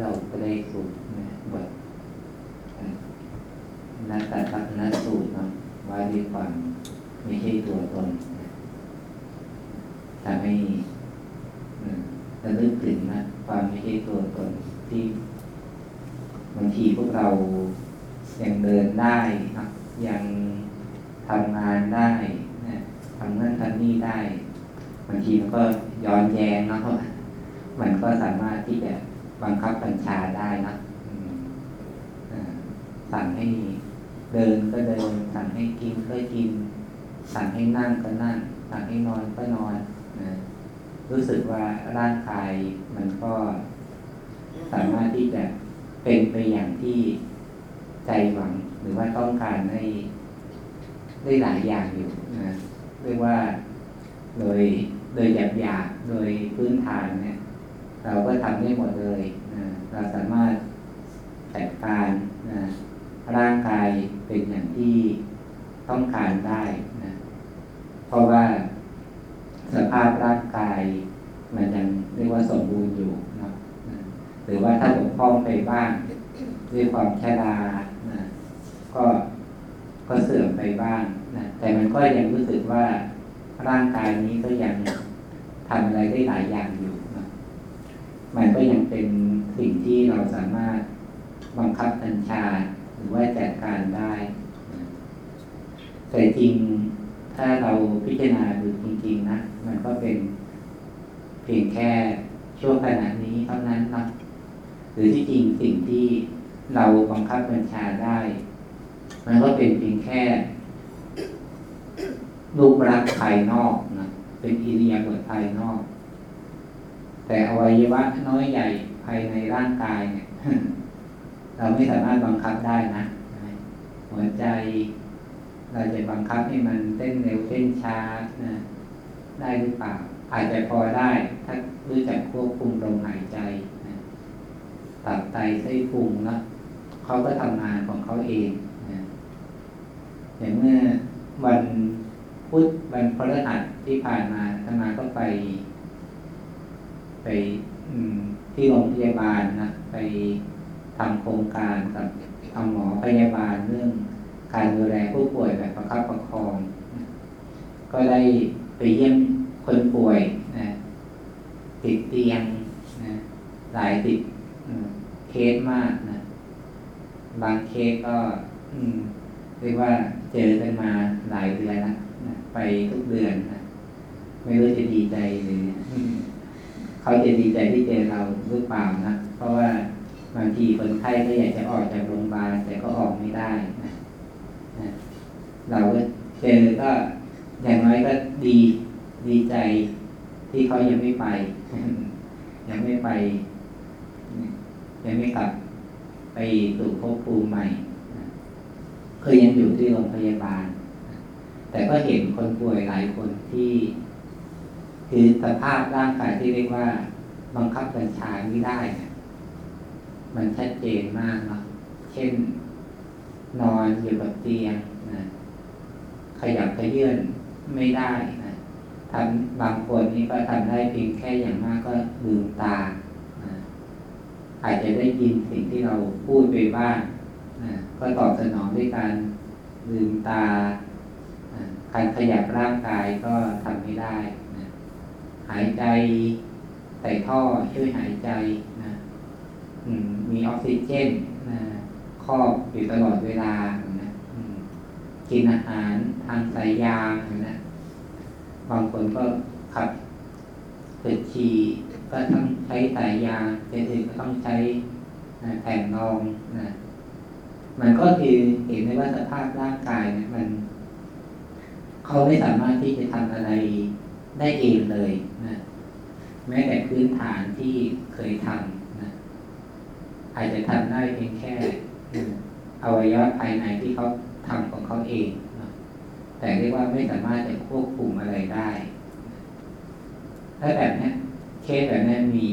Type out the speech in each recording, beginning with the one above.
เราก็ได้สูตรนะบทนัตตะนัสูตรนาะว่าด้วยความไม่ใช่ตัวตนทำให้ระลึกถึงนะความไม่ใช่ตัวตนที่บางทีพวกเรายังเดินได้นะยังทำงานได้นะทำนั่นทำนี่ได้บางทีมันก็ย้อนแย้งเนาะมันก็สามารถที่จะ บังคับบัญชาได้นะสั่งให้เดินก็เดิน สั่งให้กินก็กิน สั่งให้นั่งก็นั่ง สั่งให้นอนก็นอนนะรู้สึกว่าร่างกายมันก็สามารถที่จะเป็นไปอย่างที่ใจหวัง หรือว่าต้องการได้ได้หลายอย่างอยู่นะเรียกว่าโดยโดยหยาบหยาบโดยพื้นฐานเนี่ย เราก็ทำได้หมดเลยนะเราสามารถจัดการนะร่างกายเป็นอย่างที่ต้องการได้นะเพราะว่าสภาพร่างกาย มันยังเรียกว่าสมบูรณ์อยู่นะหรือว่าถ้าบกพร่องไปบ้างด้วยความชรานะก็ก็เสื่อมไปบ้างนะแต่มันก็ยังรู้สึกว่าร่างกายนี้ก็ยังทำอะไรได้หลายอย่างอย มันก็ยังเป็นสิ่งที่เราสามารถบังคับบัญชาหรือว่าจัดการได้แต่จริงถ้าเราพิจารณาดูจริง ๆ นะ มันก็เป็นเพียงแค่ช่วงขณะนี้เท่านั้นนะหรือที่จริงสิ่งที่เราบังคับบัญชาได้ มันก็เป็นเพียงแค่รูปลักษณ์ภายนอกนะเป็นอิริยบถภายนอก แต่อวัยวะน้อยใหญ่ภายในร่างกายเนี่ย เราไม่สามารถบังคับได้นะหัวใจเราจะบังคับให้มันเต้นเร็วเต้นช้านะได้หรือเปล่าอาจจะพอได้ ถ้ารู้จักควบคุมลมหายใจนะตับไตไส้พุงนะเขาก็ทำงานของเขาเองนะอย่างเมื่อวันพุธวันพฤหัสที่ผ่านมาทำงานก็ไป ไปที่โรงพยาบาลนะไปทำโครงการกับทำหมอพยาบาลเรื่องการดูแลผู้ป่วยแบบประคับประคอง ก็ได้ไปเยี่ยมคนป่วยนะติดเตียงนะหลายติดเคสมากนะ บางเคสก็เรียกว่าเจอกันมาหลายเดือนแล้วนะไปทุกเดือนนะไม่รู้จะดีใจหรือ เขาจะดีใจที่เจอเราหรือเปล่านะ เพราะว่าบางทีคนไข้ก็อยากจะออกจากโรงพยาบาลแต่ก็ออกไม่ได้นะนะเราก็เจอก็อย่างน้อยก็ดีดีใจที่เขายังไม่ไป ยังไม่ไป ยังไม่กลับไปสู่ภพภูมิใหม่เคยยังอยู่ที่โรงพยาบาล แต่ก็เห็นคนป่วยหลายคนที่ คือสภาพร่างกายที่เรียกว่า บังคับบัญชาไม่ได้เนะมันชัดเจนมากเนาะเช่น นอนอยู่กับเตียงนะขยับขยื่นไม่ได้นะทำบางคนนี่ก็ทำได้เพียงแค่อย่างมากก็ลืมตานะอาจจะได้ยินสิ่งที่เราพูดไปบ้างนะก็ตอบสนองด้วยการลืมตา การขยับร่างกายก็ทำไม่ได้ หายใจใส่ท่อช่วยหายใจนะมีออกซิเจนนะครอบอยู่ตลอดเวลานะกินอาหารทางสายยางนะบางคนก็ขับเกิดฉี่ก็ต้องใช้สายยางเจ็อื่นก็ต้องใช้แผ่นองนะมันก็คือเห็นได้ว่าสภาพร่างกายเนี่ยมัน เขาไม่สามารถที่จะทำอะไร ได้เองเลยนะแม้แต่พื้นฐานที่เคยทำนะอาจจะทำได้เพียงแค่อวัยวะภายในที่เขาทำของเขาเองนะแต่เรียกว่าไม่สามารถจะควบคุมอะไรได้ถ้าแบบนี้เคสแบบนี้มี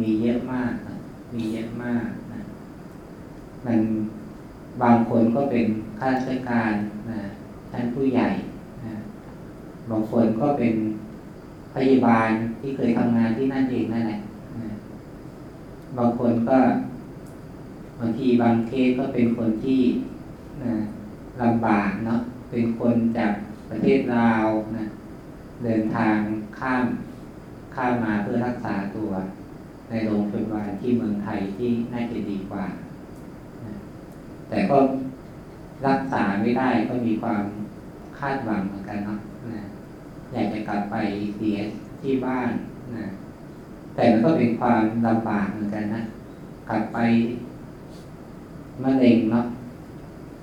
มีเยอะมากนะมีเยอะมากนะมันบางคนก็เป็นข้าราชการนะท่านผู้ใหญ่นะบางคนก็เป็น พยาบาลที่เคยทำงานที่นั่นเองนั่นแหละบางคนก็บางทีบางเคสก็เป็นคนที่นะลำบากเนาะเป็นคนจากประเทศลาวนะเดินทางข้ามข้ามมาเพื่อรักษาตัวในโรงพยาบาลที่เมืองไทยที่น่าจะดีกว่านะแต่ก็รักษาไม่ได้ก็มีความคาดหวังเหมือนกันเนาะนะ อยากจะกลับไปเสียที่บ้านนะแต่มันก็เป็นความลำบากเหมือนกันนะกลับไปมะเร็งเนาะ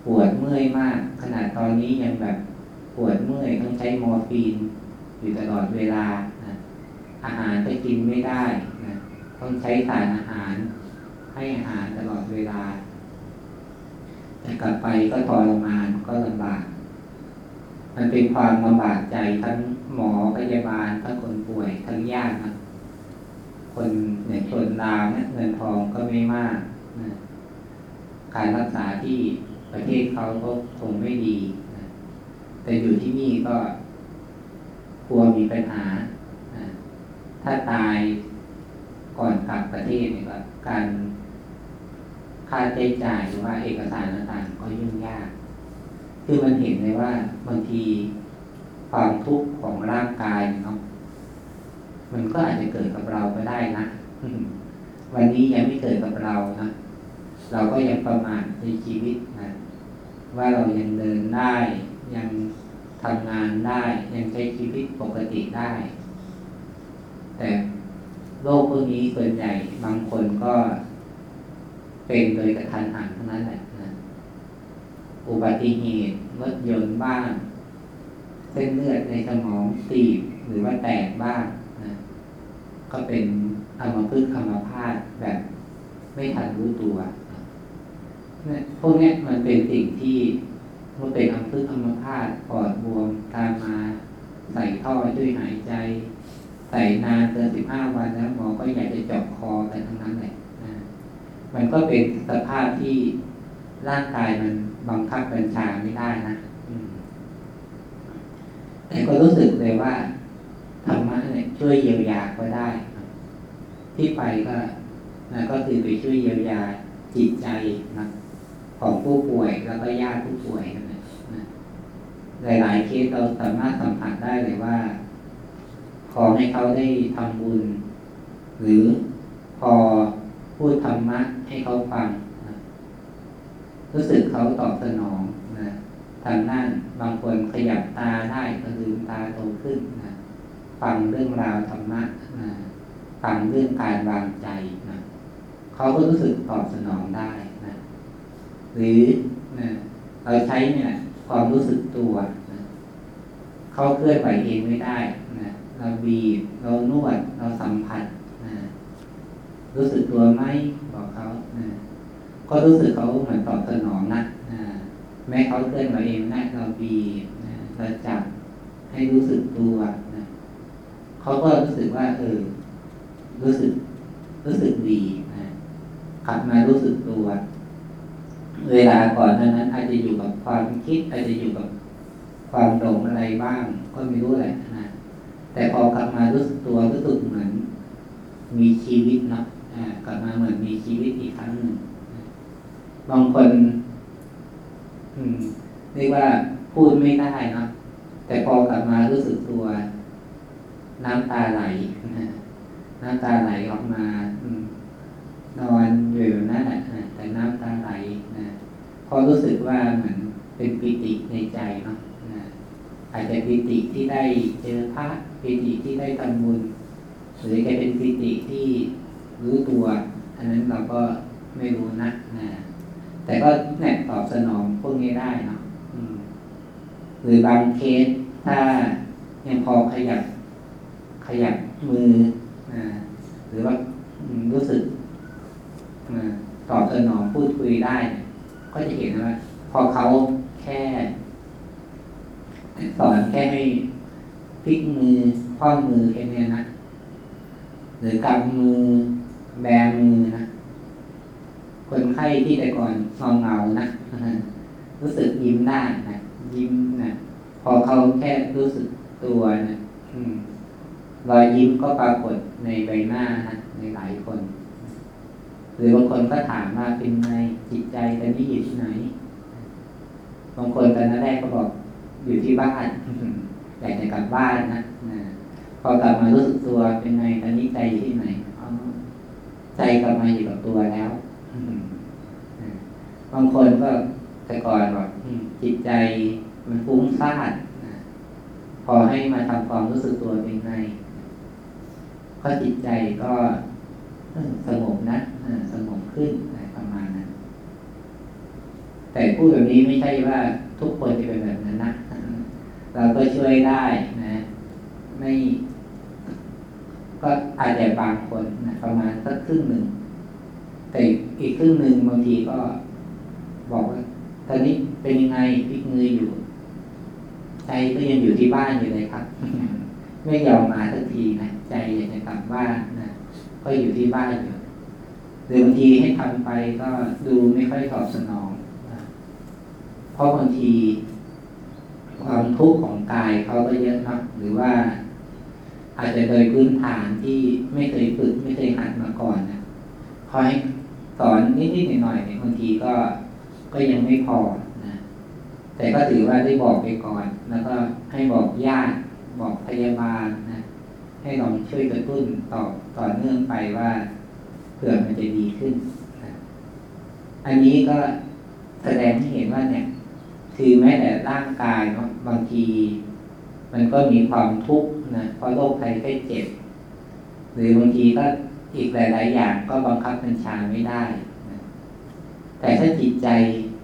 ปวดเมื่อยมาก ขนาดตอนนี้ยังแบบปวดเมื่อยต้องใช้มอร์ฟีนอยู่ตลอดเวลานะอาหารก็กินไม่ได้นะต้องใช้สารอาหาร ให้อาหารตลอดเวลาแต่กลับไปก็ทรมานก็ลำบาก มันเป็นความลำบากใจทั้งหมอพยาบาลทั้งคนป่วยทั้งญาตินะคนเนี่ยคนลาวเนี่ยเงินทองก็ไม่มากนะการรักษาที่ประเทศเขาก็คงไม่ดีนะแต่อยู่ที่นี่ก็กลัวมีปัญหานะถ้าตายก่อนกลับประเทศเนี่ยก็การค่าใช้จ่ายหรือว่าเอกสารต่างๆก็ยุ่งยาก คือมันเห็นเลยว่าบางทีความทุกข์ของร่างกายเนาะมันก็อาจจะเกิดกับเราก็ได้นะวันนี้ยังไม่เกิดกับเรานะเราก็ยังประมาทในชีวิตนะว่าเรายังเดินได้ ยังทำงานได้ ยังใช้ชีวิตปกติได้ แต่โรคพวกนี้ส่วนใหญ่บางคนก็เป็นโดยกระทันหันเท่านั้นแหละนะ อุบัติเหตุรถยนต์บ้าง เส้นเลือดในสมองตีบหรือว่าแตกบ้างนะก็เป็นอัมาพฤกษ์อัมพาตแบบไม่ทันรู้ตัวนี่ยพวกนี้มันเป็นสิ่งที่มันเป็นอัมาพฤกษ์อัมพาตปอดบวมตามมา ใส่ท่อช่วยหายใจ ใส่นานเกินสิบห้าวันแล้วหมอก็อยากจะเจาะคอกันทั้งนั้นเลยนะมันก็เป็นสภาพที่ร่างกายมัน บังคับบัญชาไม่ได้นะแต่ก็รู้สึกเลยว่าธรรมะเนี่ยช่วยเยียวยาก็ได้ ที่ไปก็นะก็คือไปช่วยเยียวยาจิตใจนะของผู้ป่วยแล้วก็ญาติผู้ป่วยนะนะหลายๆเคสเราสามารถสัมผัสได้เลยว่า ขอให้เขาได้ทำบุญ หรือพอพูดธรรมะให้เขาฟังนะ รู้สึกเขาตอบสนองนะทางด้านบางคนขยับตาได้ก็ลืมตาโตขึ้นนะฟังเรื่องราวธรรมะนะฟังเรื่องการวางใจนะเขาก็รู้สึกตอบสนองได้นะหรือนะเราใช้เนี่ย ความรู้สึกตัวนะเขาเคลื่อนไหวเองไม่ได้นะเราบีบเรานวดเราสัมผัสนะรู้สึกตัวไหมบอกเขานะ ก็รู้สึกเขาเหมือนตอบสนองนะแม้เขาเคลื่อนไหวเองได้เราบีบนะเราจับให้รู้สึกตัวนะเขาก็รู้สึกว่า เออ รู้สึก รู้สึกดีนะกลับมารู้สึกตัว เวลาก่อนนั้นนั้นอาจจะอยู่กับความคิด อาจจะอยู่กับความหลงอะไรบ้าง ก็ไม่รู้แหละนะแต่พอกลับมารู้สึกตัวรู้สึกเหมือน มีชีวิตเนาะกลับมาเหมือนมีชีวิตอีกครั้งหนึ่ง บางคน อืมเรียกว่าพูดไม่ได้นะแต่พอกลับมารู้สึกตัว น้ำตาไหลนะน้ำตาไหลออกมาอืมนอนอยู่นั่นแหละแต่น้ำตาไหลนะพอรู้สึกว่าเหมือนเป็นปิติในใจเนาะอาจจะปิติที่ได้เจอพระปิติที่ได้ทำบุญหรือแกเป็นปิติที่รู้ตัวอันนั้นเราก็ไม่รู้นะนะ แต่ก็แน่ตอบสนองพวกนี้ได้เนาะหรือบางเคสถ้ายังพอขยับขยับมือนะหรือว่ารู้สึกตอบสนองพูดคุยได้ ก็จะเห็นว่า พอเขาแค่สอนแค่ให้พลิกมือข้อมือแค่นี้นะ หรือกำมือแบมือนะ คนไข้ที่แต่ก่อนเงาเงานะรู้สึกยิ้มได้นะยิ้มนะพอเขาแค่รู้สึกตัวนะรอยยิ้มก็ปรากฏในใบหน้านะในหลายคน หรือบางคนก็ถามว่าเป็นไงจิตใจตอนนี้อยู่ที่ไหน บางคนตอนแรกก็บอกอยู่ที่บ้านอยากจะกลับบ้านนะพอกลับมารู้สึกตัวเป็นไงตอนนี้ใจอยู่ที่ไหนใจกลับมาอยู่กับตัวแล้ว บางคนก็แต่ก่อนบอกจิตใจมันฟุ้งซ่านพอให้มาทำความรู้สึกตัวเป็นไงก็จิตใจก็สงบนะสงบขึ้นประมาณนั้น แต่พูดแบบนี้ไม่ใช่ว่าทุกคนจะเป็นแบบนั้นนะเราก็ช่วยได้นะ ไม่ ก็อาจจะบางคนนะประมาณสักครึ่งหนึ่ง แต่อีกครึ่งหนึ่งบางทีก็ บอกว่าตอนนี้เป็นยังไงพิกมืออยู่ ใจก็ยังอยู่ที่บ้านอยู่เลยครับ ไม่ยอมมาสักทีนะใจอยากจะกลับบ้านนะก็อยู่ที่บ้านอยู่หรือบางทีให้ทำไปก็ดูไม่ค่อยตอบสนองเพราะบางทีความทุกข์ของกายเขาก็เยอะนะหรือว่า อาจจะโดยพื้นฐานที่ไม่เคยฝึกไม่เคยหัดมาก่อนนะคอยสอนนิดๆหน่อยๆบางทีก็ ก็ยังไม่พอนะแต่ก็ถือว่าได้บอกไปก่อน แล้วก็ให้บอกญาติบอกพยาบาลนะให้ลองช่วยกระตุ้นต่อต่อเนื่องไปว่าเผื่อมันจะดีขึ้นนะอันนี้ก็แสดงให้เห็นว่าเนี่ย คือแม้แต่ร่างกายเนาะบางที มันก็มีความทุกข์นะเพราะโรคภัยไข้เจ็บ หรือบางทีก็อีกหลาย ๆ อย่างก็บังคับบัญชาไม่ได้นะแต่ถ้าจิตใจ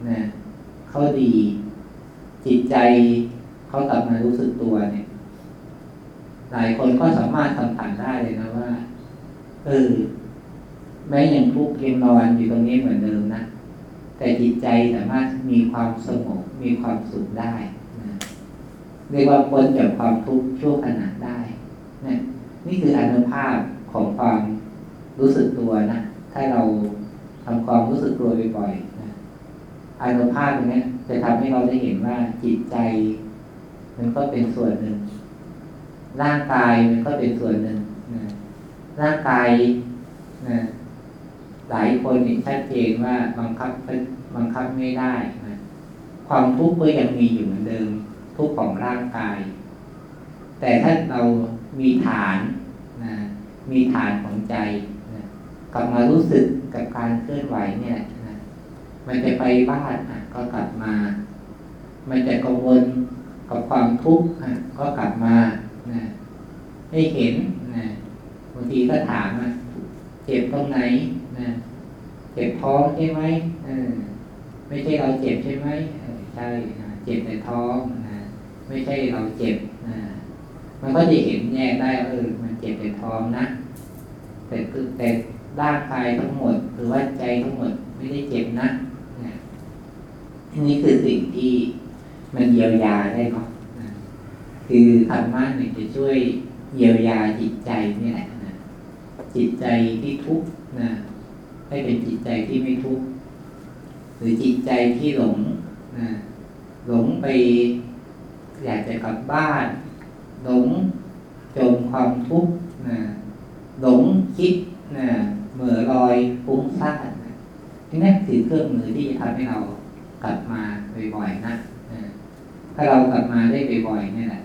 นะเขาดี จิตใจเขากลับมารู้สึกตัวเนี่ย หลายคนก็สามารถทำผ่านได้เลยนะว่า เออ แม้ยังทุกข์ยังนอนอยู่ตรงนี้เหมือนเดิมนะแต่จิตใจสามารถมีความสงบมีความสุขได้นะเรียกว่าพ้นจากความทุกข์ชั่วขณะได้นะนี่คืออนุภาพของความรู้สึกตัวนะ ถ้าเราทำความรู้สึกตัวบ่อยๆ อนุภาพตรงนี้จะทำให้เราได้เห็นว่าจิตใจ มันก็เป็นส่วนหนึ่ง ร่างกายมันก็เป็นส่วนหนึ่งนะร่างกายนะหลายคนเห็นชัดเจนว่าบังคับบังคับไม่ได้นะความทุกข์ก็ยังมีอยู่เหมือนเดิม ทุกข์ของร่างกาย แต่ถ้าเรามีฐานนะมีฐานของใจนะกลับมารู้สึกกับการเคลื่อนไหวเนี่ย มันจะไปบ้านนะก็กลับมา มันจะกังวลกับความทุกข์ก็กลับมานะให้เห็นนะบางทีก็ถามว่าเจ็บตรงไหนนะเจ็บท้องใช่ไหมไม่ใช่เราเจ็บใช่ไหมใช่เจ็บในท้องนะไม่ใช่เราเจ็บนะมันก็จะเห็นแยกได้เออมันเจ็บในท้องนะแต่คือแต่ร่างกายทั้งหมด หรือว่าใจทั้งหมดไม่ได้เจ็บนะ นี่คือสิ่งที่มันเยียวยาได้เนาะคือธรรมะเนี่ยจะช่วยเยียวยาจิตใจนี่แหละนะจิตใจที่ทุกข์นะให้เป็นจิตใจที่ไม่ทุกข์หรือจิตใจที่หลงนะหลงไป อยากจะกลับบ้าน หลงจมความทุกข์นะหลงคิดนะเหม่อลอยฟุ้งซ่านนะนี่คือเครื่องมือที่ทำให้เรา กลับมาบ่อยๆนะถ้าเรากลับมาได้บ่อยๆนี่แหละ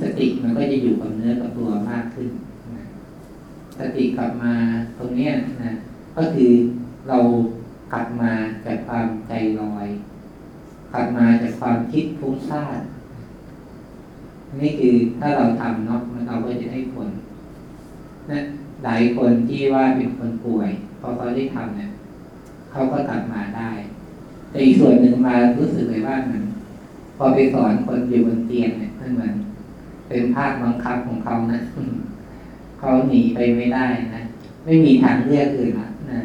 สติมันก็จะอยู่กับเนื้อกับตัวมากขึ้นสติกลับมาตรงนี้นะก็คือเรากลับมาจากความใจลอย กลับมาจากความคิดฟุ้งซ่านนี่คือถ้าเราทำเนาะมันเราก็จะได้ผลนะหลายคนที่ว่าเป็นคนป่วยพอเขาได้ทำเนี่ยเขาก็กลับมาได้ แต่อีกส่วนหนึ่งมารู้สึกเลยว่ามือนพอไปสอนคนอยู่บนเตียงเนี่ยมันเหมือนเป็นภาคบังคับของเขานะเขาหนีไปไม่ได้นะไม่มีทางเลือกอื่นละนะ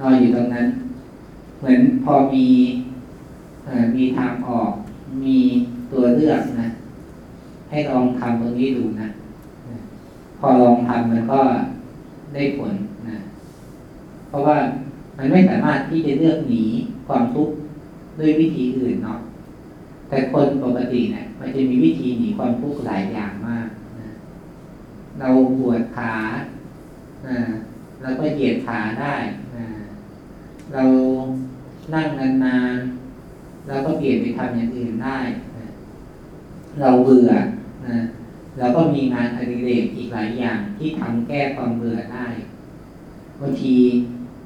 นอนอยู่ตรงนั้น เหมือนพอมีมีทางออก มีตัวเลือกนะให้ลองทำตรงนี้ดูนะพอลองทำมันก็ได้ผลนะเพราะว่ามันไม่สามารถที่จะเลือกหนีความทุกข์ ด้วยวิธีอื่นเนาะแต่คนปกติเนะี่ยมันจะมีวิธีหนีความทุกข์หลายอย่างมากนะเราปวดขาเแล้วก็เหยียดขาได้นะเรานั่งนานๆแล้วก็เปลี่ยนไปทำอย่างอื่นได้นะเราเบื่อนะเราก็มีงานอดิเรกอีกหลายอย่างที่ทำแก้ความเบื่อได้บางที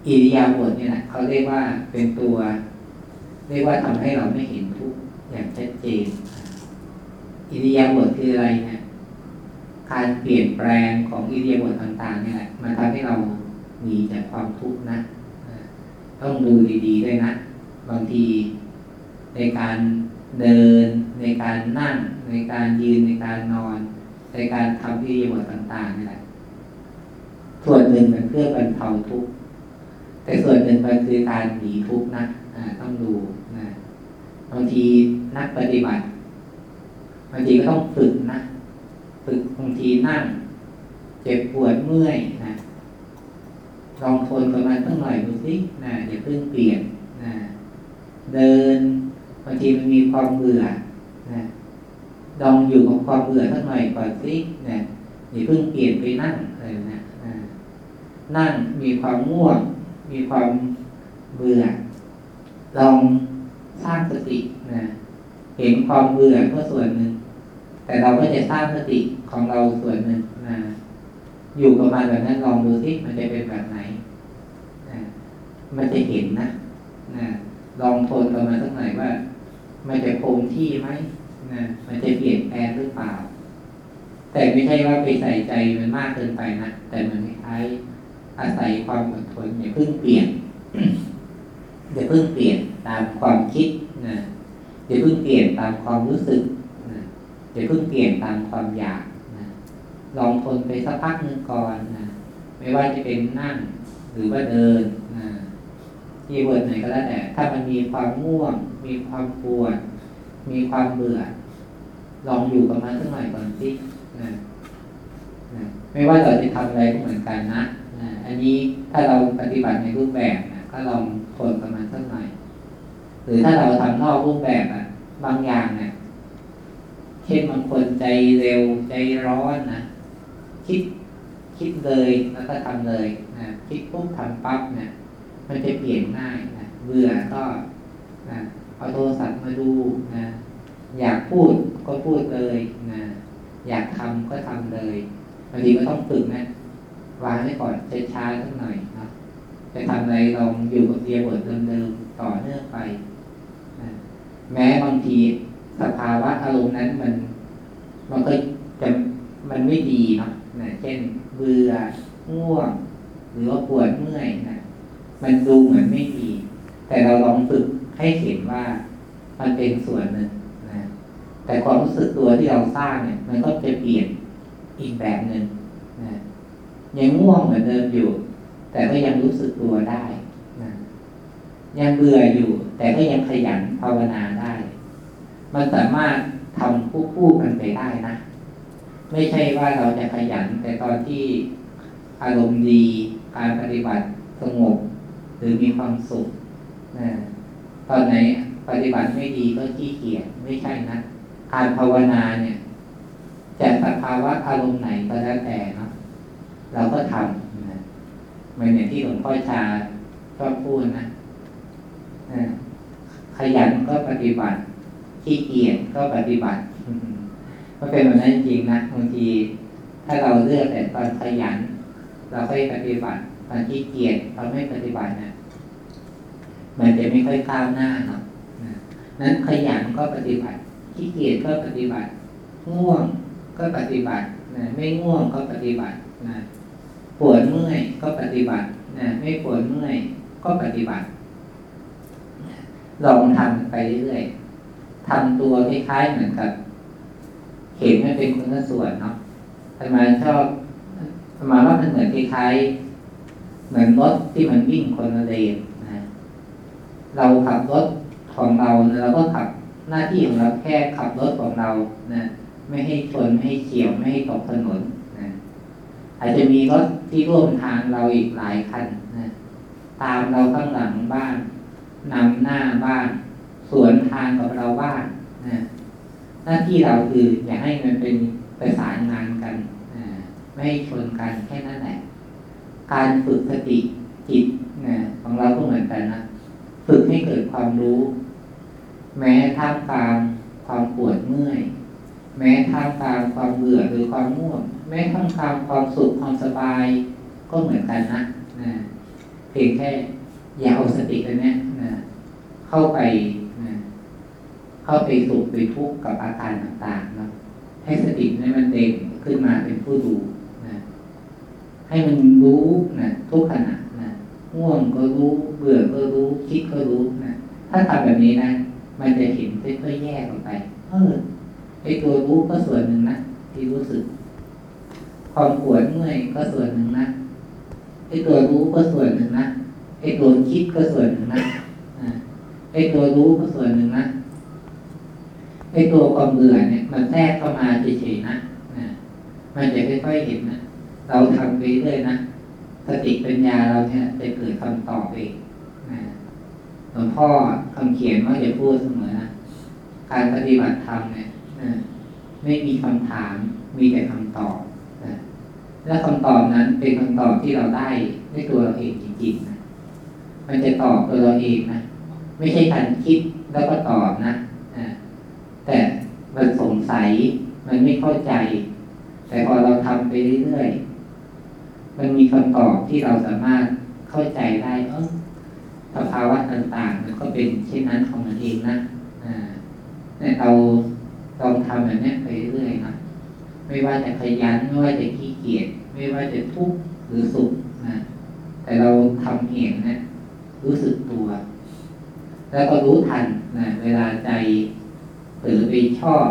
อิริยาบถเนี่ยนะเขาเรียกว่าเป็นตัว เรียกว่าทำให้เราไม่เห็นทุกอย่างชัดเจน อิริยาบถคืออะไรเนี่ยการเปลี่ยนแปลงของอิริยาบถต่าง ๆ นี่แหละมันทำให้เราหนีจากความทุกข์นะต้องดูดีๆด้วยนะ บางทีในการเดิน ในการนั่ง ในการยืนในการนอน ในการทำอิริยาบถต่างๆนี่แหละส่วนหนึ่งมันเพื่อบรรเทาทุกข์แต่ส่วนหนึ่งมันคือการหนีทุกข์นะต้องดู บางทีนักปฏิบัติบางทีก็ต้องฝึกนะฝึกบางทีนั่ง เจ็บปวดเมื่อยนะลองทนกับมันตั้งหน่อยดูสินะอย่าเพิ่งเปลี่ยนนะเดินบางทีมันมีความเบื่อนะลองอยู่กับความเบื่อสักหน่อยก่อนสินะอย่าเพิ่งเปลี่ยนไปนั่งอะไรนะนั่งมีความง่วงมีความเบื่อลอง สร้างสตินะเห็นความเบื่อก็ส่วนหนึ่ง แต่เราก็จะสร้างสติของเราส่วนหนึ่งนะอยู่กับมันแบบนั้นลองดูสิมันจะเป็นแบบไหนนะมันจะเห็นนะนะลองทนกับมันสักหน่อยว่า มันจะคงที่ไหมนะมันจะเปลี่ยนแปลงหรือเปล่า แต่ไม่ใช่ว่าไปใส่ใจมันมากเกินไปนะแต่มันคล้ายอาศัยความอดทนอย่าเพิ่งเปลี่ยน อย่าเพิ่งเปลี่ยนตามความคิดนะอย่าเพิ่งเปลี่ยนตามความรู้สึกนะอย่าเพิ่งเปลี่ยนตามความอยากนะลองทนไปสักพักหนึ่งก่อนนะไม่ว่าจะเป็นนั่งหรือว่าเดินนะที่เวิร์ดไหนก็แล้วแต่ ถ้ามันมีความง่วง มีความปวด มีความเบื่อ ลองอยู่กับมันสักหน่อยก่อนสินะนะไม่ว่าเราจะทำอะไรก็เหมือนกันนะนะอันนี้ถ้าเราปฏิบัติในรูปแบบนะก็ลอง ทนกับมันสักหน่หรือถ้าเราทำนอกรูปแบบอะบางอย่างเนี่ยเช่นบางคนใจเร็วใจร้อนนะคิดคิดเลยแล้วก็ทำเลยนะคิดปุ๊บทำปั๊บเนี่ยมันจะเปลี่ยนง่ายนะเบื่อก็นะเอาโทรศัพท์มาดูนะอยากพูดก็พูดเลยนะอยากทำก็ทำเลยบางทีก็ต้องฝึกนะวางไว้ก่อนช้าๆสักหน่อย จะทำอะไรลองอยู่กับเรียบทเดิมๆต่อเนื่องไป แม้บางทีสภาวะอารมณ์นั้นมัน มันก็จะมันไม่ดีนะนะเช่นเบื่อง่วง หรือว่าปวดเมื่อยนะมันดูเหมือนไม่ดี แต่เราลองฝึกให้เห็นว่ามันเป็นส่วนหนึ่งนะแต่ความรู้สึกตัวที่เราสร้างเนี่ย มันก็จะเปลี่ยนอีกแบบหนึ่งนะยังง่วงเหมือนเดิมอยู่ แต่ก็ยังรู้สึกตัวได้นะยังเบื่ออยู่ แต่ก็ยังขยันภาวนาได้ มันสามารถทำคู่คู่กันไปได้นะ ไม่ใช่ว่าเราจะขยัน แต่ตอนที่อารมณ์ดี การปฏิบัติสงบหรือมีความสุขนะตอนไหนปฏิบัติไม่ดีก็ขี้เกียจไม่ใช่นะการภาวนาเนี่ยจะสภาวะอารมณ์ไหนก็แล้วแต่เนาะเราก็ทำนะ เหมือนอย่างที่หลวงพ่อชาชอบพูดนะขยันก็ปฏิบัติขี้เกียจก็ปฏิบัติก็เป็นแบบนั้นจริงนะบางทีถ้าเราเลือกแต่ตอนขยัน เราค่อยปฏิบัติตอนขี้เกียจเราไม่ปฏิบัตินะมันจะไม่ค่อยก้าวหน้าเนาะนั้นขยันก็ปฏิบัติขี้เกียจก็ปฏิบัติ ง่วงก็ปฏิบัตินะไม่ง่วงก็ปฏิบัตินะ ปวดเมื่อยก็ปฏิบัตินะไม่ปวดเมื่อยก็ปฏิบัติลองทำไปเรื่อยๆทำตัวคล้ายๆเหมือนกับ เห็นมันเป็นคนละส่วนเนาะทำไมชอบทำไมว่ามันเหมือนคล้ายๆเหมือนรถที่มันวิ่งคนละเลนนะเราขับรถของเราเราก็ขับหน้าที่ของเราแค่ขับรถของเรานะไม่ให้ชนไม่ให้เฉียวไม่ให้ตกถนน อาจจะมีรถที่ร่วมทางเราอีกหลายคันนะตามเราข้างหลังบ้านนำหน้าบ้าน สวนทางกับเราบ้านนะหน้าที่เราคืออย่าให้มันเป็นประสานงานกันไม่ให้ชนกันแค่นั้นแหละ การฝึกสติจิตนะของเราก็เหมือนกันนะฝึกให้เกิดความรู้ แม้ท่ามกลางความปวดเมื่อย แม้ท่ามกลางความเบื่อหรือความง่วง แม้ท่ามกลางความสุขความสบายก็เหมือนกันนะนะเพียงแค่อย่าเอาสติกันเนี้ยนะเข้าไปนะเข้าไปสุขไปทุกข์กับอาการต่างๆนะให้สตินี้มันเด่นขึ้นมาเป็นผู้ดูนะให้มันรู้นะทุกขณะนะง่วงก็รู้ เบื่อก็รู้คิดก็รู้นะถ้าทำแบบนี้นะมันจะเห็นค่อยๆแยกออกไป เออ ไอตัวรู้ก็ส่วนหนึ่งนะที่รู้สึก ความปวดเมื่อยก็ส่วนหนึ่งนะไอตัวรู้ก็ส่วนหนึ่งนะไอตัวคิดก็ส่วนหนึ่งนะไอตัวรู้ก็ส่วนหนึ่งนะไอตัวความเบื่อเนี่ย มันแทรกเข้ามาเฉยๆนะมันจะค่อยๆเห็นนะเราทำไปเรื่อยนะสติปัญญาเราเนี่ยจะเกิดคำตอบเองหลวงพ่อคำเขียนว่าจะพูดเสมอนะการปฏิบัติธรรมเนี่ย ไม่มีคำถามมีแต่คำตอบนะและคำตอบนั้นเป็นคำตอบที่เราได้ด้วยตัวเราเองจริงๆนะมันจะตอบตัวเราเองนะไม่ใช่การคิดแล้วก็ตอบนะแต่มันสงสัยมันไม่เข้าใจ แต่พอเราทำไปเรื่อยๆมันมีคำตอบที่เราสามารถเข้าใจได้เออสภาวะต่างๆมันก็เป็นเช่นนั้นของมันเองนะเนี่ยเรา ลองทำแบบนี้ไปเรื่อยๆนะไม่ว่าจะขยันไม่ว่าจะขี้เกียจไม่ว่าจะทุกข์หรือสุขนะแต่เราทำเองนะรู้สึกตัว แล้วก็รู้ทันนะเวลาใจเผลอไปชอบ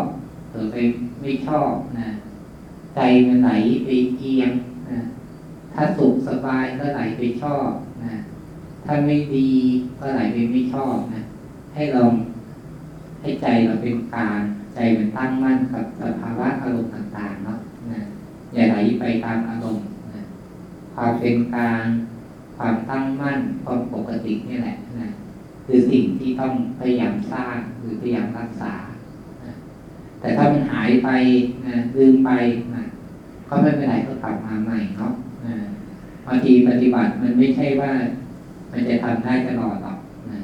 เผลอไปไม่ชอบนะใจมันไหลไปเอียงนะถ้าสุขสบายก็ไหลไปชอบนะถ้าไม่ดีก็ไหลไปไม่ชอบนะให้ลองให้ใจเราเป็นกลาง ใจมันตั้งมั่นกับสภาวะอารมณ์ต่างๆเนาะนะอย่าไหลไปตามอารมณ์นะความเป็นกลางความตั้งมั่นความปกตินี่แหละนะคือสิ่งที่ต้องพยายามสร้างหรือพยายามรักษา แต่ถ้ามันหายไปนะลืมไปนะก็ไม่เป็นไรก็กลับมาใหม่เนาะบางทีปฏิบัติมันไม่ใช่ว่า มันจะทำได้ตลอดหรอกนะ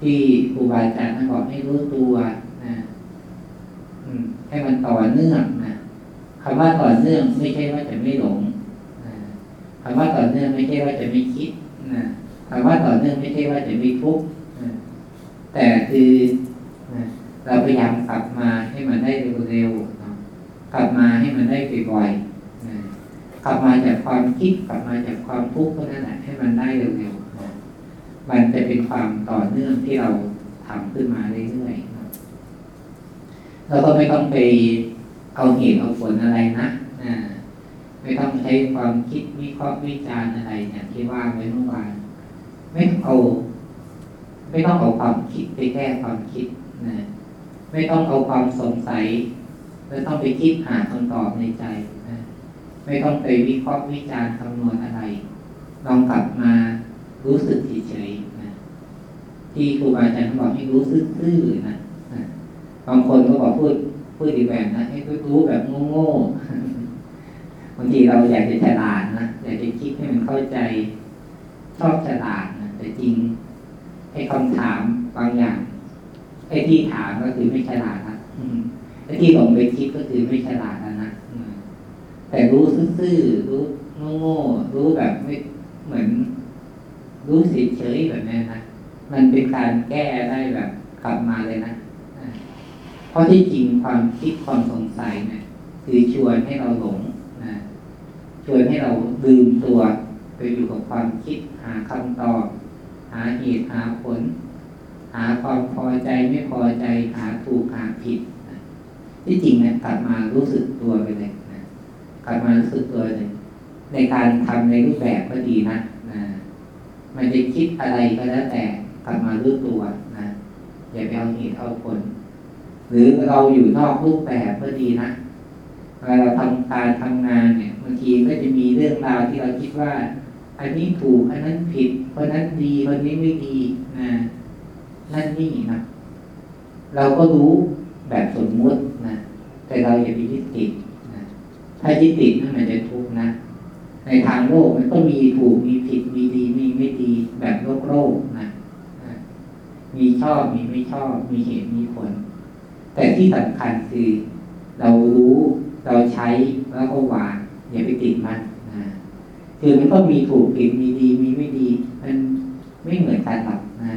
ที่ครูบาอาจารย์ท่านบอกให้รู้ตัว ให้มันต่อเนื่องนะคำว่าต่อเนื่องไม่ใช่ว่าจะไม่หลงนะคำว่าต่อเนื่องไม่ใช่ว่าจะไม่คิดนะคำว่าต่อเนื่องไม่ใช่ว่าจะไม่ทุกข์นะแต่คือเราพยายามกลับมาให้มันได้เร็วๆกลับมาให้มันได้บ่อยๆกลับมาจากความคิดกลับมาจากความทุกข์เท่านั้นแหละให้มันได้เร็วๆมันจะเป็นความต่อเนื่องที่เราทำขึ้นมาเรื่อยๆ เราก็ไม่ต้องไปเอาเหตุเอาผลอะไรนะไม่ต้องใช้ความคิดวิเคราะห์วิจารณ์อะไรอย่างที่ว่าไว้เมื่อวานไม่ต้องเอา ไม่ต้องเอาความคิดไปแก้ความคิดนะไม่ต้องเอาความสงสัยไม่ต้องไปคิดหาคำตอบในใจนะไม่ต้องไปวิเคราะห์วิจารณ์คำนวณอะไร ลองกลับมารู้สึกเฉยๆนะที่ครูบาอาจารย์บอกให้รู้สึกซื่อนะ บางคนก็บอกพูดพูดอีแบบนะให้รู้แบบโง่ๆบางทีเราอยากจะฉลาดนะอยากจะคิดให้มันเข้าใจชอบฉลาดนะแต่จริงไอ้คำถามบางอย่างไอ้ที่ถามก็คือไม่ฉลาดนะไอ้ที่หลงไปคิดก็คือไม่ฉลาดนะนะแต่รู้ซื่อๆรู้โง่ๆรู้แบบไม่เหมือน รู้เฉยๆแบบนี้นะมันเป็นการแก้ได้แบบกลับมาเลยนะ เพราะที่จริงความคิดความสงสัยเนี่ยคือชวนให้เราหลงนะชวนให้เราลืมตัวไปอยู่กับความคิดหาคำตอบ หาเหตุหาผล หาความพอใจไม่พอใจหาถูกหาผิดนะที่จริงเนี่ยกลับมารู้สึกตัวไปเลยนะกลับมารู้สึกตัวเลย ในการทำในรูปแบบก็ดีนะนะมันจะคิดอะไรก็แล้วแต่กลับมารู้ตัวนะอย่าไปเอาเหตุเอาผล หรือเราอยู่นอกรูปแบบก็ดีนะเวลาเราทำการทำงานเนี่ยบางทีก็จะมีเรื่องราวที่เราคิดว่า อันนี้ถูกอันนั้นผิดเพราะนั้นดีเพราะนี้ไม่ดีนะนั่นนี่นะเราก็รู้แบบสมมุตินะแต่เราอย่าไปยึดติดนะถ้ายึดติดนั่นมันจะทุกข์นะในทางโลกมันก็มีถูกมีผิดมีดีมีไม่ดีแบบโลกโลกนะมีชอบมีไม่ชอบมีเหตุมีผล แต่ที่สำคัญคือเรารู้เราใช้แล้วก็วางอย่าไปติดมันนะคือมันก็มีถูกผิดมีดีมีไม่ดี มันไม่เหมือนกันหรอกนะ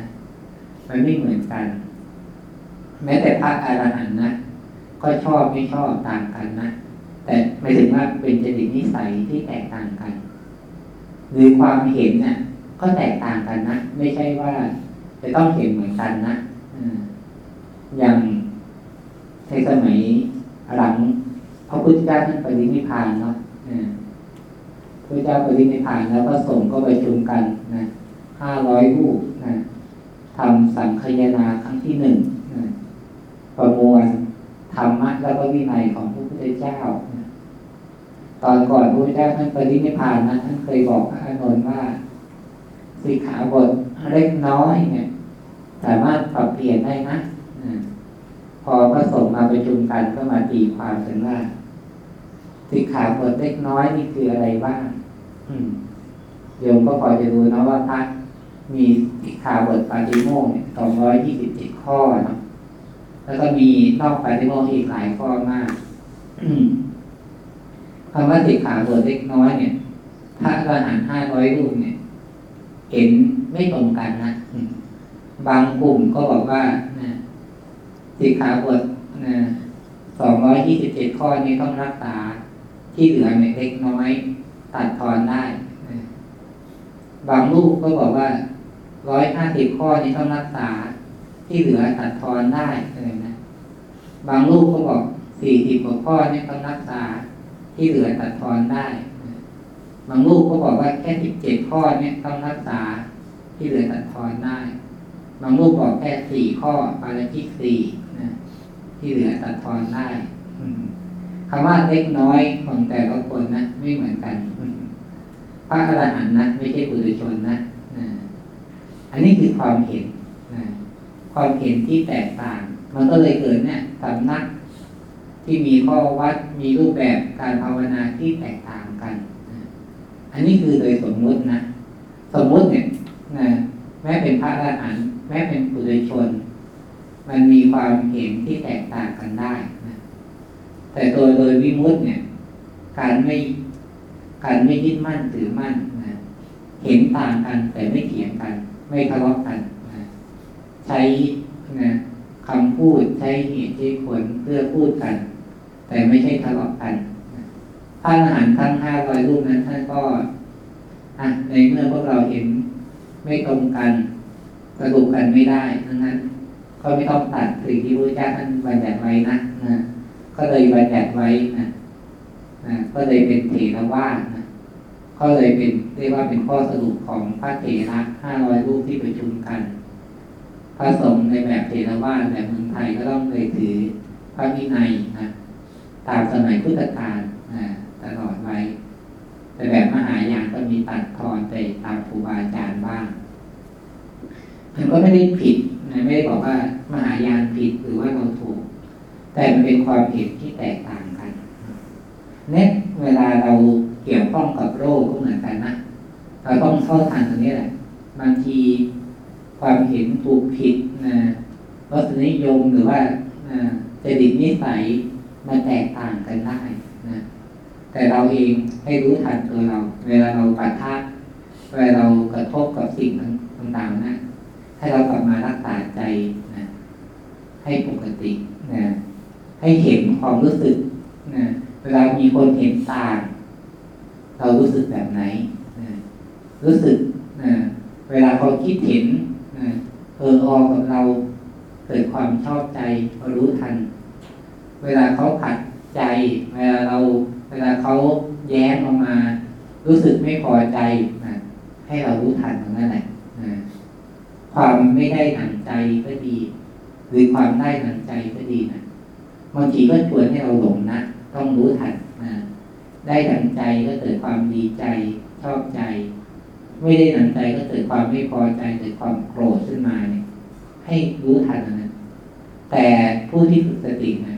มันไม่เหมือนกัน แม้แต่พระอรหันต์นะก็ชอบไม่ชอบต่างกันนะแต่ไม่ถึงว่าเป็นจริตนิสัยที่แตกต่างกัน หรือความเห็นนะ่ะ ก็แตกต่างกันนะไม่ใช่ว่าจะต้องเห็นเหมือนกันนะอย่าง ในสมัยหลังพระพุทธเจ้าท่านปรินิพพานเนาะพระเจ้าปรินิพพานแล้วก็ส่งก็ไปชุมกันนะห้าร้อยรูปนะทำสังคยนาครั้งที่หนึ่งนะประมวลธรรมะแล้วก็วินัยของพระพุทธเจ้านะตอนก่อนพระพุทธเจ้าท่านปรินิพพานนะท่านเคยบอกพระอานนท์ว่าสิกขาบทเล็กน้อยเนี่ย สามารถปรับเปลี่ยนได้นะ พอพระสงฆ์มาประชุมกันก็มาตีความถึงว่าสิกขาบทเล็กน้อยนี่คืออะไรบ้างโยมก็พอจะรู้นะว่าพระมีสิกขาบทปาฏิโมกข์สองร้อยยี่สิบเจ็ดข้อเนาะแล้วก็มีนอกปาฏิโมกข์อีกหลายข้อมากคำว่าสิกขาบทเล็กน้อยเนี่ยพระอรหันต์ห้าร้อยรูปเนี่ย เห็นไม่ตรงกันนะบางกลุ่มก็บอกว่า สิกขาบทสองร้อยยี่สิบเจ็ดข้อนี้ต้องรักษา ที่เหลือเล็กน้อย ตัดทอนได้ บางลูกก็บอกว่าร้อยห้าสิบข้อนี้ต้องรักษา ที่เหลือตัดทอนได้เลยนะบางลูกก็บอกสี่สิบกว่าข้อนี้ต้องรักษา ที่เหลือตัดทอนได้ บางลูกก็บอกว่าแค่สิบเจ็ดข้อนี้ต้องรักษา ที่เหลือตัดทอนได้ บางรูปบอกแค่สี่ข้อปาราชิกสี่ ที่เหลือตัดทอนได้คำว่าเล็กน้อยของแต่ละคนนะไม่เหมือนกันพระอรหันต์นะไม่ใช่ปุถุชนนะอันนี้คือความเห็นนะความเห็นที่แตกต่าง มันก็เลยเกิดเนี่ยสำนักที่มีข้อวัดมีรูปแบบการภาวนาที่แตกต่างกัน อันนี้คือโดยสมมุตินะ สมมุติเนี่ยนะแม้เป็นพระอรหันต์แม้เป็นปุถุชน มันมีความเห็นที่แตกต่างกันได้นะแต่ตัวโดยวิมุตต์เนี่ย การไม่การไม่ยึดมั่นถือมั่นนะเห็นต่างกันแต่ไม่เถียงกัน ไม่ทะเลาะกันนะใช้นะคำพูดใช้เหตุใช้ผลเพื่อพูดกัน แต่ไม่ใช่ทะเลาะกันพระอรหันต์ทั้งห้าร้อยรูปนั้นท่านก็ในเมื่อพวกเราเห็นไม่ตรงกันสรุปกันไม่ได้ดังนั้น ก็ไม่ต้องตัดสิ่งที่พระเจ้าท่านบัญญัติไว้นะนะก็เลยบัญญัติไว้นะนะก็เลยเป็นเถรวาทนะก็เลยเป็นเรียกว่าเป็นข้อสรุปของพระเถระห้าร้อยรูปที่ประชุมกันพระสงฆ์ในแบบเถรวาทแบบเมืองไทยก็ต้องเลยถือพระวินัยนะตามสมัยพุทธกาลนะตลอดไว้ แต่แบบมหายานก็มีตัดทอนไปตามครูบาอาจารย์บ้างมันก็ไม่ได้ผิด ไม่ได้บอกว่ามหายานผิดหรือว่าเราถูก แต่มันเป็นความเห็นที่แตกต่างกันเน็ตเวลาเราเกี่ยวข้องกับโรคก็เหมือนกันนะเราต้องเข้าทันตรงนี้แหละบางทีความเห็นถูกผิดนะรสนิยมหรือว่าจดิตนิสัยมันแตกต่างกันได้นะแต่เราเองให้รู้ทันตัวเรา เวลาเราปะทะเวลาเรากระทบกับสิ่งต่างๆนะ ให้เรากลับมารักษาใจนะให้ปกตินะให้เห็นความรู้สึกนะเวลามีคนเห็นต่าง เรารู้สึกแบบไหนนะรู้สึกนะเวลาเขาคิดเห็นนะเออออกับเราเกิดความชอบใจเรารู้ทัน เวลาเขาขัดใจ เวลาเรา เวลาเขาแย้งออกมา รู้สึกไม่พอใจนะให้เรารู้ทันตรงนั้นแหละนะ ความไม่ได้หนังใจก็ดี หรือความได้หนังใจก็ดีนะบางทีก็ชวนให้เราหลงนะต้องรู้ทันนะได้หนังใจก็เกิดความดีใจชอบใจ ไม่ได้หนังใจก็เกิดความไม่พอใจเกิดความโกรธขึ้นมาเนี่ย ให้รู้ทันนะแต่ผู้ที่ฝึกสตินะ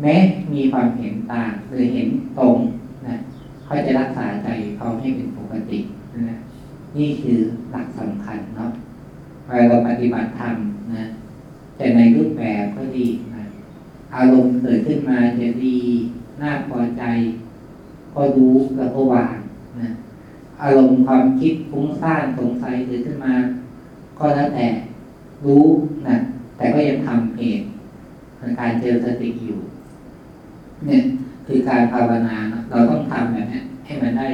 แม้มีความเห็นต่างหรือเห็นตรงนะเขาจะรักษาใจเขาให้เป็นปกตินะนี่คือหลักสำคัญเนาะ เราปฏิบัติธรรมนะแต่ในรูปแบบก็ดีนะอารมณ์เกิดขึ้นมาจะดีน่าพอใจ ก็รู้แล้วก็วางนะอารมณ์ความคิดฟุ้งซ่านสงสัยเกิดขึ้นมา ก็แล้วแต่รู้นะแต่ก็ยังทำเหตุการเจริญสติอยู่ เนี่ยคือการภาวนาเนะเราต้องทำแบบนี้ให้มันได้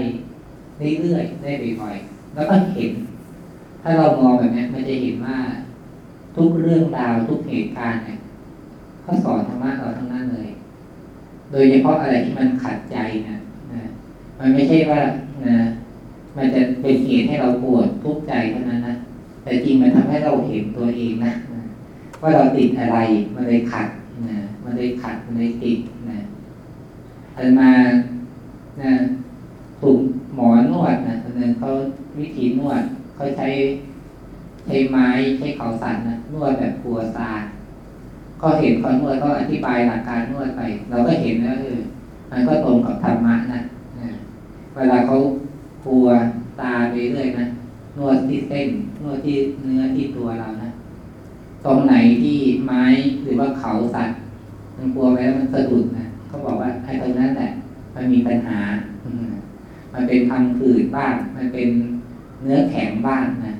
เรื่อยๆได้บ่อยๆแล้วก็เห็น ถ้าเรามองแบบนี้มันจะเห็นว่าทุกเรื่องราวทุกเหตุการณ์เนี่ยเขาสอนธรรมะเราทั้งนั้นเลย โดยเฉพาะอะไรที่มันขัดใจนะนะมันไม่ใช่ว่านะมันจะเป็นเหตุให้เราปวดทุกข์ใจเท่านั้นนะแต่จริงมันทำให้เราเห็นตัวเองนะว่าเราติดอะไรมันเลยขัดนะมันเลยขัดมันเลยติดนะอันมานะถูกหมอนวดนะตอนนั้นเขาวิธีนวด เขาใช้ใช้ไม้ใช้เขาสันนะนวดแบบกลัวซาก็เห็นคนนวดก็อธิบายหลักการนวดไป เราก็เห็นว่าเออมันก็ตรงกับธรรมะนะนะเวลาเขากลัวตาไปเรื่อยนะนวดที่เส้นนวดที่เนื้อที่ตัวเรานะตรงไหนที่ไม้หรือว่าเขาสัตว์มันกลัวไปแล้วมันสะดุดนะเขาบอกว่าไอ้ตรงนั้นแหละมันมีปัญหา มันเป็นพังผืดบ้างมันเป็น เนื้อแข็งบ้างนะ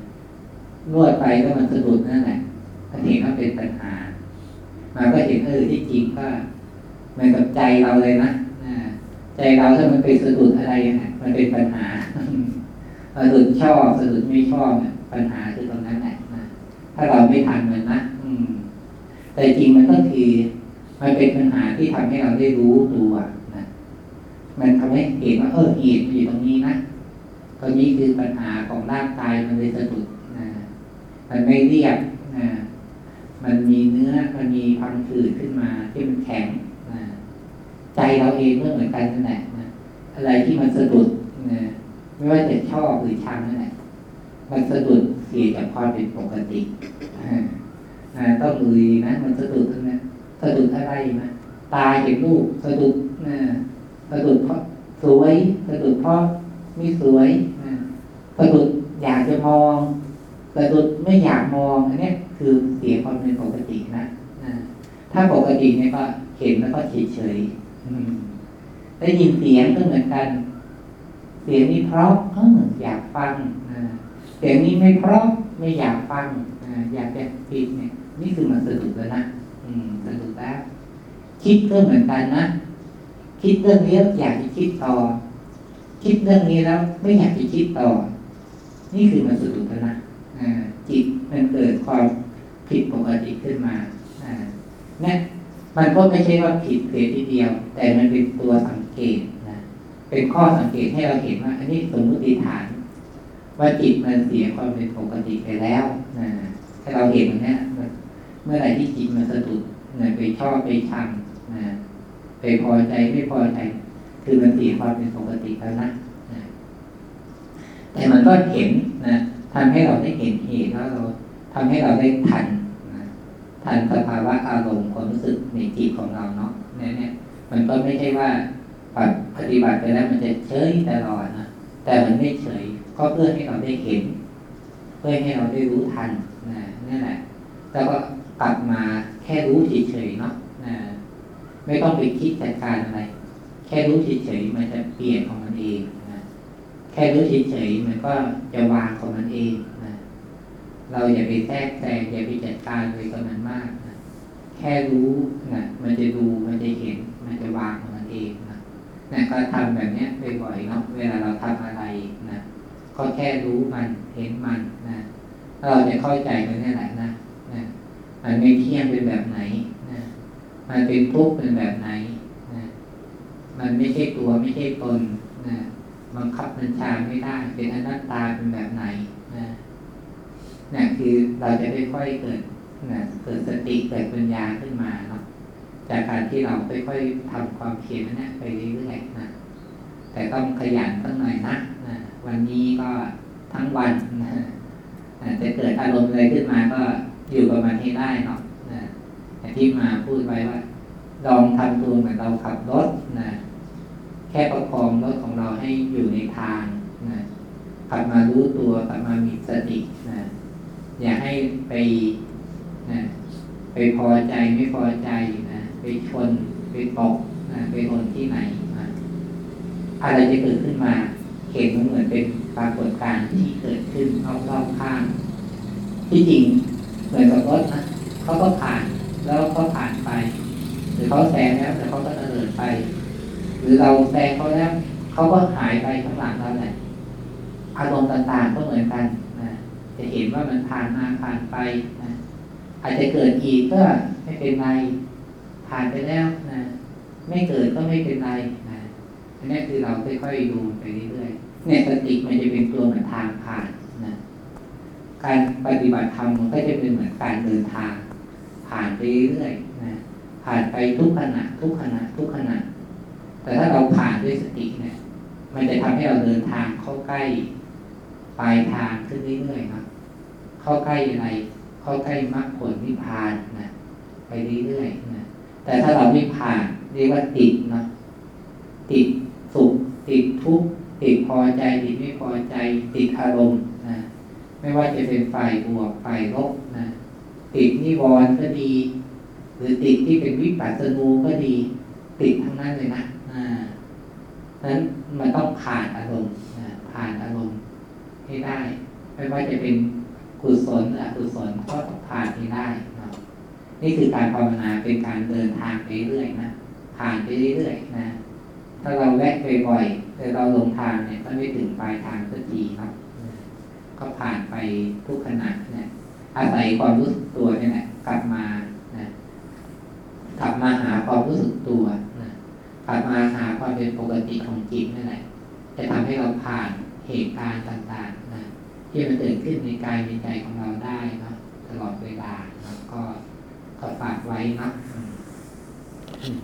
นวดไปก็มันสะดุดนั่นแหละอันนี้ก็เป็นปัญหามาก็เห็นเออที่จริงก็เหมือนกับใจเราเลยนะใจเราถ้ามันไปสะดุดอะไรนะมันเป็นปัญหาสะดุดชอบสะดุดไม่ชอบเนี่ยปัญหาคือตรงนั้นแหละนะถ้าเราไม่ทันมันนะอืม แต่จริงมันก็คือมันเป็นปัญหาที่ทำให้เราได้รู้ตัวนะมันทำให้เห็นว่าเออเหตุอยู่ตรงนี้นะ ตรงนี้คือปัญหาของร่างกายมันเลยสะดุดนะมันไม่เรียบนะมันมีเนื้อมันมีพังผืดขึ้นมาที่มันแข็งนะใจเราเองก็เหมือนกันนั่นแหละนะอะไรที่มันสะดุดนะไม่ว่าจะชอบหรือชังนั่นแหละมันสะดุดเสียจากความเป็นปกตินะต้องดูดีนะ มันสะดุดนะสะดุดอะไรนะตาเห็นรูปสะดุดนะสะดุดเพราะสวยสะดุดเพราะ ไม่สวยนะสะดุดอยากจะมองสะดุดไม่อยากมองอันนี้คือเสียความเป็นปกตินะถ้าปกติเนี่ยก็เห็นแล้วก็เฉยเฉยได้ยินเสียงก็เหมือนกัน เสียงนี้เพราะก็เหมือออยากฟังเสียงนี้ไม่เพราะไม่อยากฟังอยากจะปิดเนี่ย นี่คือมันสะดุดแล้วนะสะดุดแล้วคิดก็เหมือนกันนะคิดเรื่องนี้อยากจะคิดต่อ คิดเรื่องนี้แล้วไม่อยากจะคิดต่อ นี่คือมันสะดุดแล้วนะจิตมันเกิดความผิดปกติขึ้นมาเนี่ยมันก็ไม่ใช่ว่าผิดเพียทีเดียว แต่มันเป็นตัวสังเกตนะเป็นข้อสังเกตให้เราเห็นว่า อันนี้สมมติฐาน ว่าจิตมันเสียความเป็นปกติไปแล้วนะถ้าเราเห็นนเนี่ยเมื่อไหร่ที่จิตมันสะดุดนะไปชอบไปชังนะไปพอใจไม่พอใจ คือมันเสีความเป็นปกติแล้วนะแต่มันก็เห็นนะทำให้เราได้เห็นเหตุแล้วเราทำให้เราได้ทันนะทันสภาวะอารมณ์ความรู้สึกในจิตของเราเนาะเนี่ยเนี่ยมันก็ไม่ใช่ว่าปฏิบัติไปแล้วมันจะเฉยตลอดนะแต่มันไม่เฉยก็เพื่อให้เราได้เห็น เพื่อให้เราได้รู้ทันนะนี่แหละแล้วก็กลับมาแค่รู้เฉยๆเนาะนะไม่ต้องไปคิดจัดการอะไร แค่รู้เฉยๆมันจะเปลี่ยนของมันเองนะแค่รู้เฉยๆมันก็จะวางของมันเองนะเราอย่าไปแทรกแซงอย่าไปจัดการเลยกับมันมากนะแค่รู้นะมันจะดูมันจะเห็น มันจะวางของมันเองนะนะก็ทำแบบนี้บ่อยๆเนาะเวลาเราทำอะไรนะก็แค่รู้มันเห็นมันนะเราจะเข้าใจมันนี่แหละนะนะมันไม่เที่ยงเป็นแบบไหนนะมันเป็นทุกข์เป็นแบบไหน มันไม่ใช่ตัวไม่ใช่ตนนะบังคับบัญชาไม่ได้ เป็นอนัตตาเป็นแบบไหนนะนี่คือเราจะได้ค่อยเกิดนะเกิดสติเกิดปัญญาขึ้นมาเนาะจากการที่เราค่อยๆทำความเพียรนั้นไปเรื่อยๆนะแต่ต้องขยันสักหน่อยนะนะวันนี้ก็ทั้งวันนะจะเกิดอารมณ์อะไรขึ้นมาก็อยู่กับมันให้ได้เนาะนะที่มาพูดไว้ว่า ลองทำตัวเหมือนเราขับรถนะแค่ประคองรถของเราให้อยู่ในทางนะกลับมารู้ตัวกลับมามีสตินะอย่าให้ไปนะไปพอใจไม่พอใจนะไปชนไปตกนะไปโดนที่ไหนนะอะไรจะเกิดขึ้นมาเห็นมันเหมือนเป็นปรากฏการณ์ที่เกิดขึ้นรอบๆข้างที่จริงเหมือนกับรถนะเขาก็ผ่านแล้วก็ผ่านไป หรือเขาแซงแล้วแต่เขาก็เดินไป หรือเราแซงเขาแล้วเขาก็หายไปข้างหลังเราแหละอารมณ์ต่างๆก็เหมือนกันนะจะเห็นว่ามันผ่านมาผ่านไปนะอาจจะเกิดอีกก็ไม่เป็นไรผ่านไปแล้วนะไม่เกิดก็ไม่เป็นไรนะอันนี้คือเราค่อยๆดูไปเรื่อยๆเนี่ยสติมันจะเป็นตัวเหมือนทางผ่านนะการปฏิบัติธรรมมันก็จะเป็นเหมือนการเดินทาง ผ่านไปเรื่อยๆ ผ่านไปทุกขณะทุกขณะทุกขณะ แต่ถ้าเราผ่านด้วยสติเนี่ย มันจะทำให้เราเดินทางเข้าใกล้ปลายทางขึ้นเรื่อยๆนะเข้าใกล้อะไร เข้าใกล้มรรคผลนิพพานนะไปเรื่อยๆนะแต่ถ้าเราไม่ผ่านเรียกว่าติดนะติดสุขติดทุกข์ติดพอใจติดไม่พอใจติดอารมณ์นะไม่ว่าจะเป็นฝ่ายบวกฝ่ายลบนะติดนิวรณ์ก็ดี หรือติดที่เป็นวิปัสสนูก็ดี ติดทั้งนั้นเลยนะอ่าฉะนั้นมันต้องผ่านอารมณ์ผ่านอารมณ์ให้ได้ ไม่ว่าจะเป็นกุศลอกุศลก็ต้องผ่านให้ได้นะนี่คือการภาวนาเป็นการเดินทางไปเรื่อยนะผ่านไปเรื่อยๆนะถ้าเราแวะบ่อยๆแต่เราหลงทางเนี่ยก็ไม่ถึงปลายทางสักทีเนาะก็ผ่านไปทุกขณะเนี่ยอาศัยความรู้สึกตัวเนี่แหละกลับมา กลับมาหาความรู้สึกตัวนะกลับมาหาความเป็นปกติของจิตนั่นแหละจะทำให้เราผ่านเหตุการณ์ต่างๆนะที่มันเกิดขึ้นในกายในใจของเราได้เนาะตลอดเวลาแล้วก็ก็ฝากไว้เนาะอืม